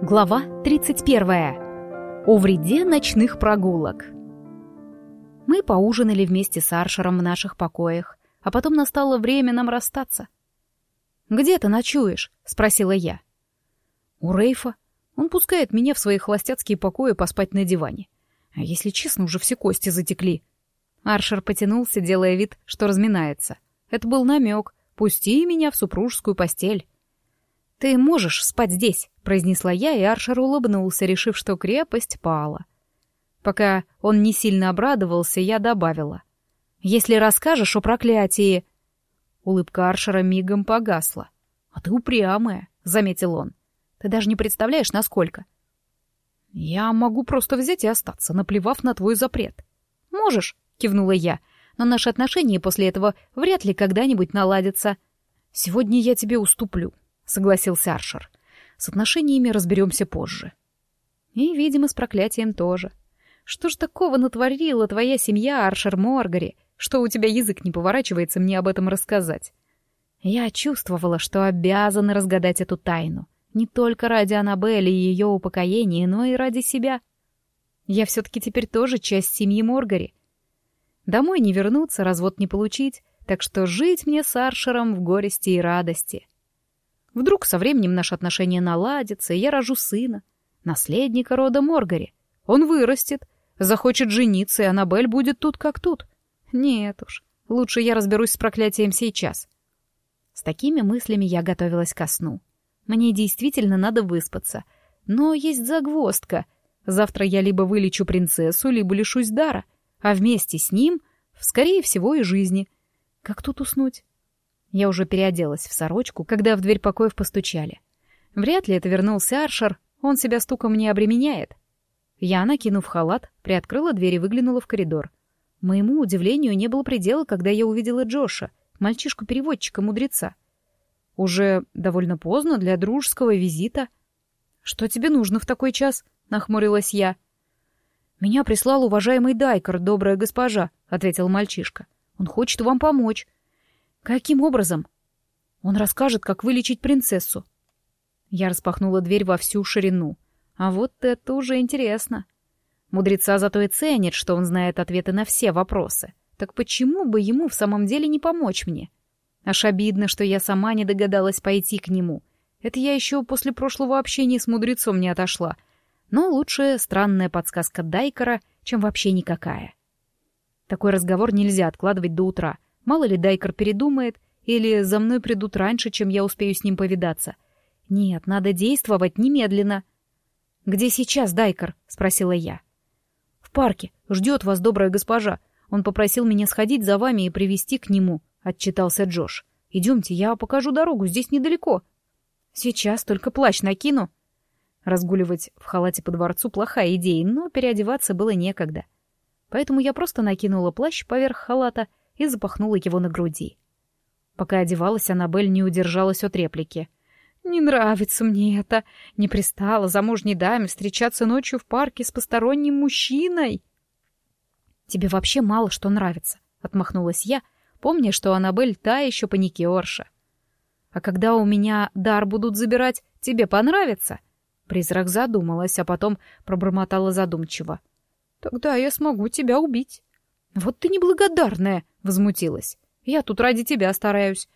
Глава 31. О вреде ночных прогулок. Мы поужинали вместе с Аршером в наших покоях, а потом настало время нам расстаться. «Где ты ночуешь?» — спросила я. «У Рейфа. Он пускает меня в свои холостяцкие покои поспать на диване. А если честно, уже все кости затекли». Аршер потянулся, делая вид, что разминается. Это был намек. «Пусти меня в супружескую постель». «Ты можешь спать здесь», — произнесла я, и Аршер улыбнулся, решив, что крепость пала. Пока он не сильно обрадовался, я добавила. «Если расскажешь о проклятии...» Улыбка Аршера мигом погасла. «А ты упрямая», — заметил он. «Ты даже не представляешь, насколько». «Я могу просто взять и остаться, наплевав на твой запрет». «Можешь», — кивнула я, «но наши отношения после этого вряд ли когда-нибудь наладятся. Сегодня я тебе уступлю согласился Аршер. С отношениями разберемся позже. И, видимо, с проклятием тоже. Что ж такого натворила твоя семья, Аршер Моргари, что у тебя язык не поворачивается мне об этом рассказать? Я чувствовала, что обязана разгадать эту тайну. Не только ради Аннабелли и ее упокоения, но и ради себя. Я все-таки теперь тоже часть семьи Моргари. Домой не вернуться, развод не получить, так что жить мне с Аршером в горести и радости. Вдруг со временем наши отношения наладятся, и я рожу сына, наследника рода Моргари. Он вырастет, захочет жениться, и Аннабель будет тут как тут. Нет уж, лучше я разберусь с проклятием сейчас. С такими мыслями я готовилась ко сну. Мне действительно надо выспаться. Но есть загвоздка. Завтра я либо вылечу принцессу, либо лишусь дара, а вместе с ним, скорее всего, и жизни. Как тут уснуть? Я уже переоделась в сорочку, когда в дверь покоев постучали. Вряд ли это вернулся Аршер, он себя стуком не обременяет. Я, накинув халат, приоткрыла дверь и выглянула в коридор. Моему удивлению не было предела, когда я увидела Джоша, мальчишку-переводчика-мудреца. Уже довольно поздно для дружеского визита. «Что тебе нужно в такой час?» — нахмурилась я. «Меня прислал уважаемый Дайкер, добрая госпожа», — ответил мальчишка. «Он хочет вам помочь. «Каким образом?» «Он расскажет, как вылечить принцессу». Я распахнула дверь во всю ширину. А вот это уже интересно. Мудреца зато и ценит, что он знает ответы на все вопросы. Так почему бы ему в самом деле не помочь мне? Аж обидно, что я сама не догадалась пойти к нему. Это я еще после прошлого общения с мудрецом не отошла. Но лучше странная подсказка Дайкера, чем вообще никакая. Такой разговор нельзя откладывать до утра — Мало ли Дайкер передумает, или за мной придут раньше, чем я успею с ним повидаться. Нет, надо действовать немедленно. «Где сейчас Дайкер?» — спросила я. «В парке. Ждет вас добрая госпожа. Он попросил меня сходить за вами и привести к нему», — отчитался Джош. «Идемте, я покажу дорогу, здесь недалеко». «Сейчас, только плащ накину». Разгуливать в халате по дворцу — плохая идея, но переодеваться было некогда. Поэтому я просто накинула плащ поверх халата и запахнула его на груди. Пока одевалась, Аннабель не удержалась от реплики. «Не нравится мне это. Не пристало замужней даме встречаться ночью в парке с посторонним мужчиной». «Тебе вообще мало что нравится», — отмахнулась я, помня, что Аннабель та еще паникерша. «А когда у меня дар будут забирать, тебе понравится?» Призрак задумалась, а потом пробормотала задумчиво. «Тогда я смогу тебя убить». «Вот ты неблагодарная!» — возмутилась. «Я тут ради тебя стараюсь.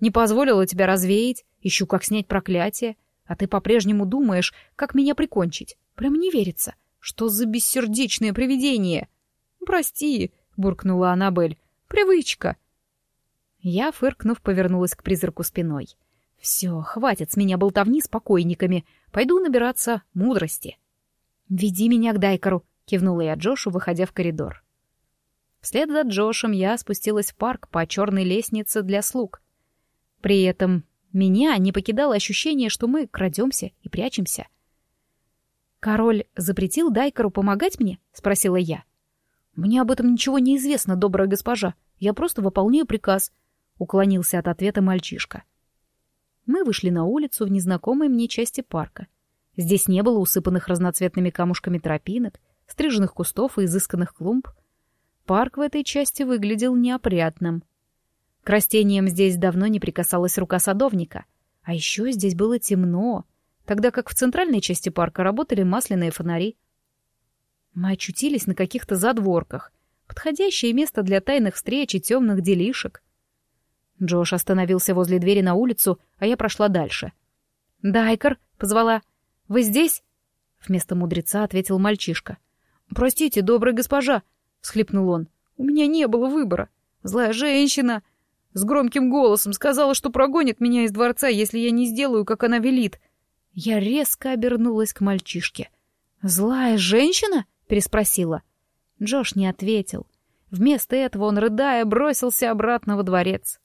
Не позволила тебя развеять, ищу, как снять проклятие, а ты по-прежнему думаешь, как меня прикончить. Прям не верится. Что за бессердечное привидение?» «Прости», — буркнула Аннабель. «Привычка». Я, фыркнув, повернулась к призраку спиной. «Все, хватит с меня болтовни с покойниками. Пойду набираться мудрости». «Веди меня к Дайкару», — кивнула я Джошу, выходя в коридор. Вслед за Джошем я спустилась в парк по черной лестнице для слуг. При этом меня не покидало ощущение, что мы крадемся и прячемся. «Король запретил Дайкеру помогать мне?» — спросила я. «Мне об этом ничего не известно, добрая госпожа. Я просто выполняю приказ», — уклонился от ответа мальчишка. Мы вышли на улицу в незнакомой мне части парка. Здесь не было усыпанных разноцветными камушками тропинок, стриженных кустов и изысканных клумб — Парк в этой части выглядел неопрятным. К растениям здесь давно не прикасалась рука садовника. А еще здесь было темно. тогда как в центральной части парка работали масляные фонари. Мы очутились на каких-то задворках, подходящее место для тайных встреч и темных делишек. Джош остановился возле двери на улицу, а я прошла дальше. «Дайкер», — позвала, — «вы здесь?» Вместо мудреца ответил мальчишка. «Простите, добрая госпожа», — всхлипнул он, — «у меня не было выбора. Злая женщина с громким голосом сказала, что прогонит меня из дворца, если я не сделаю, как она велит. Я резко обернулась к мальчишке. «Злая женщина?» — переспросила. Джош не ответил. Вместо этого он, рыдая, бросился обратно во дворец.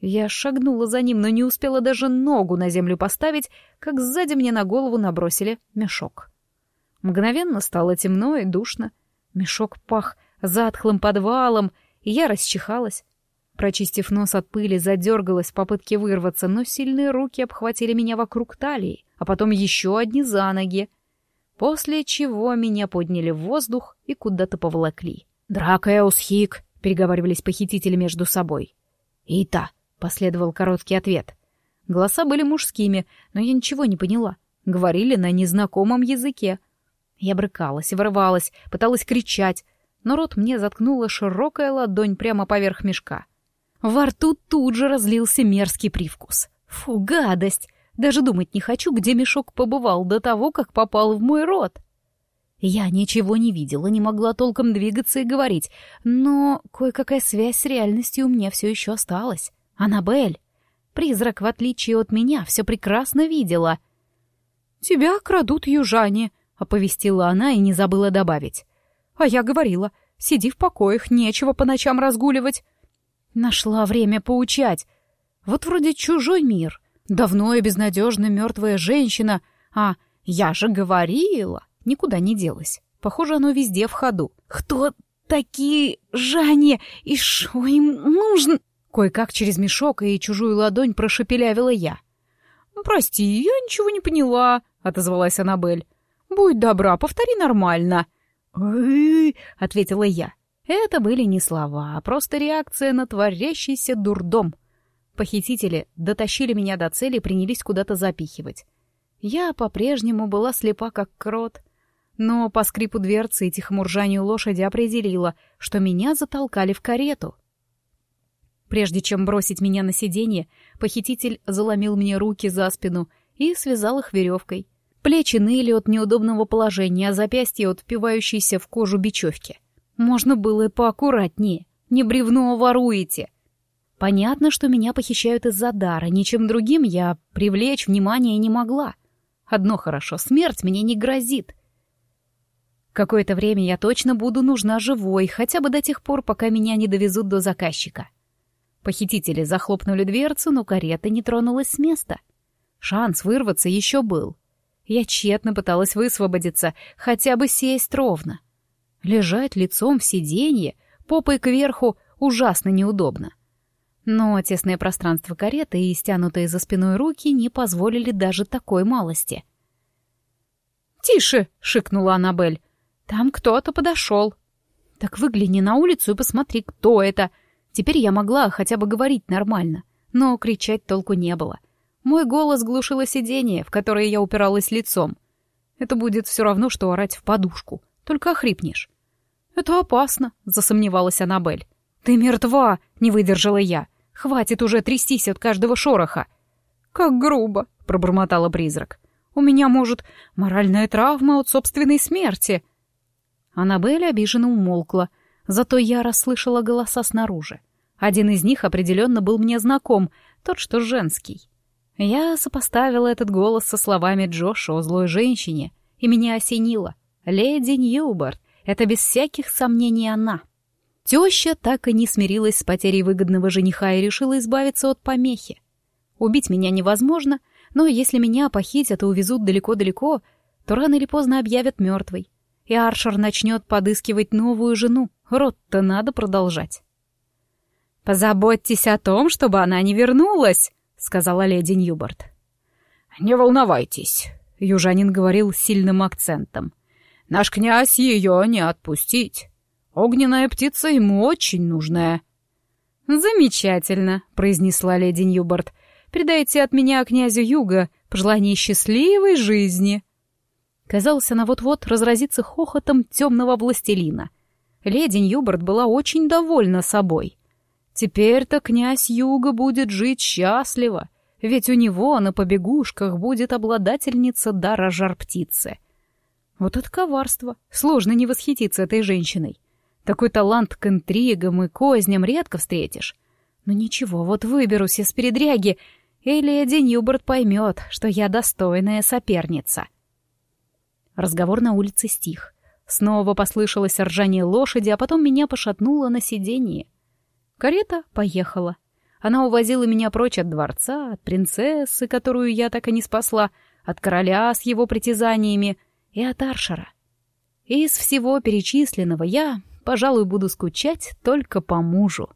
Я шагнула за ним, но не успела даже ногу на землю поставить, как сзади мне на голову набросили мешок. Мгновенно стало темно и душно. Мешок пах затхлым подвалом, и я расчихалась. Прочистив нос от пыли, задергалась в попытке вырваться, но сильные руки обхватили меня вокруг талии, а потом еще одни за ноги. После чего меня подняли в воздух и куда-то поволокли. «Дракеус Хик!» — переговаривались похитители между собой. «Ита!» — последовал короткий ответ. Голоса были мужскими, но я ничего не поняла. Говорили на незнакомом языке. Я брыкалась, вырывалась, пыталась кричать, но рот мне заткнула широкая ладонь прямо поверх мешка — во рту тут же разлился мерзкий привкус. Фу, гадость! Даже думать не хочу, где мешок побывал до того, как попал в мой рот. Я ничего не видела, не могла толком двигаться и говорить, но кое-какая связь с реальностью у меня все еще осталась. Аннабель! Призрак, в отличие от меня, все прекрасно видела. «Тебя крадут южане», — оповестила она и не забыла добавить. «А я говорила, сиди в покоях, нечего по ночам разгуливать». Нашла время поучать. Вот вроде чужой мир. Давно и безнадежно мертвая женщина. А я же говорила. Никуда не делась. Похоже, оно везде в ходу. Кто такие Жанне и что им нужно? Кое-как через мешок и чужую ладонь прошепелявила я. «Прости, я ничего не поняла», — отозвалась Аннабель. «Будь добра, повтори нормально». Ответила я. Это были не слова, а просто реакция на творящийся дурдом. Похитители дотащили меня до цели и принялись куда-то запихивать. Я по-прежнему была слепа, как крот, но по скрипу дверцы и тихому ржанию лошади определила, что меня затолкали в карету. Прежде чем бросить меня на сиденье, похититель заломил мне руки за спину и связал их веревкой. Плечи ныли от неудобного положения, а запястья от впивающейся в кожу бечевки. Можно было и поаккуратнее. Не бревно воруете. Понятно, что меня похищают из-за дара. Ничем другим я привлечь внимание не могла. Одно хорошо, смерть мне не грозит. Какое-то время я точно буду нужна живой, хотя бы до тех пор, пока меня не довезут до заказчика. Похитители захлопнули дверцу, но карета не тронулась с места. Шанс вырваться еще был. Я тщетно пыталась высвободиться, хотя бы сесть ровно. Лежать лицом в сиденье, попой кверху, ужасно неудобно. Но тесное пространство кареты и стянутые за спиной руки не позволили даже такой малости. «Тише!» — шикнула Аннабель. «Там кто-то подошел». «Так выгляни на улицу и посмотри, кто это!» Теперь я могла хотя бы говорить нормально, но кричать толку не было. Мой голос глушило сиденье, в которое я упиралась лицом. Это будет все равно, что орать в подушку, только охрипнешь. «Это опасно», — засомневалась Аннабель. «Ты мертва!» — не выдержала я. «Хватит уже трястись от каждого шороха!» «Как грубо!» — пробормотала призрак. «У меня, может, моральная травма от собственной смерти!» Аннабель обиженно умолкла, зато я расслышала голоса снаружи. Один из них определенно был мне знаком, тот, что женский. Я сопоставила этот голос со словами Джоша о злой женщине, и меня осенило. Леди Ньюборд, это без всяких сомнений она. Теща так и не смирилась с потерей выгодного жениха и решила избавиться от помехи. Убить меня невозможно, но если меня похитят и увезут далеко-далеко, то рано или поздно объявят мертвой. И Аршер начнет подыскивать новую жену. Род-то надо продолжать. «Позаботьтесь о том, чтобы она не вернулась», — сказала леди Ньюборд. «Не волновайтесь», — южанин говорил с сильным акцентом. Наш князь ее не отпустить. Огненная птица ему очень нужная». «Замечательно», — произнесла леди Ньюборд. «Передайте от меня князю Юга пожелание счастливой жизни. Казалось, она вот-вот разразится хохотом темного властелина. Леди Ньюборд была очень довольна собой. Теперь-то князь Юга будет жить счастливо, ведь у него на побегушках будет обладательница дара жар-птицы. Вот это коварство. Сложно не восхититься этой женщиной. Такой талант к интригам и козням редко встретишь. Но ничего, вот выберусь из передряги, и леди Ньюборд поймет, что я достойная соперница. Разговор на улице стих. Снова послышалось ржание лошади, а потом меня пошатнуло на сиденье. Карета поехала. Она увозила меня прочь от дворца, от принцессы, которую я так и не спасла, от короля с его притязаниями и от Аршера. Из всего перечисленного я, пожалуй, буду скучать только по мужу.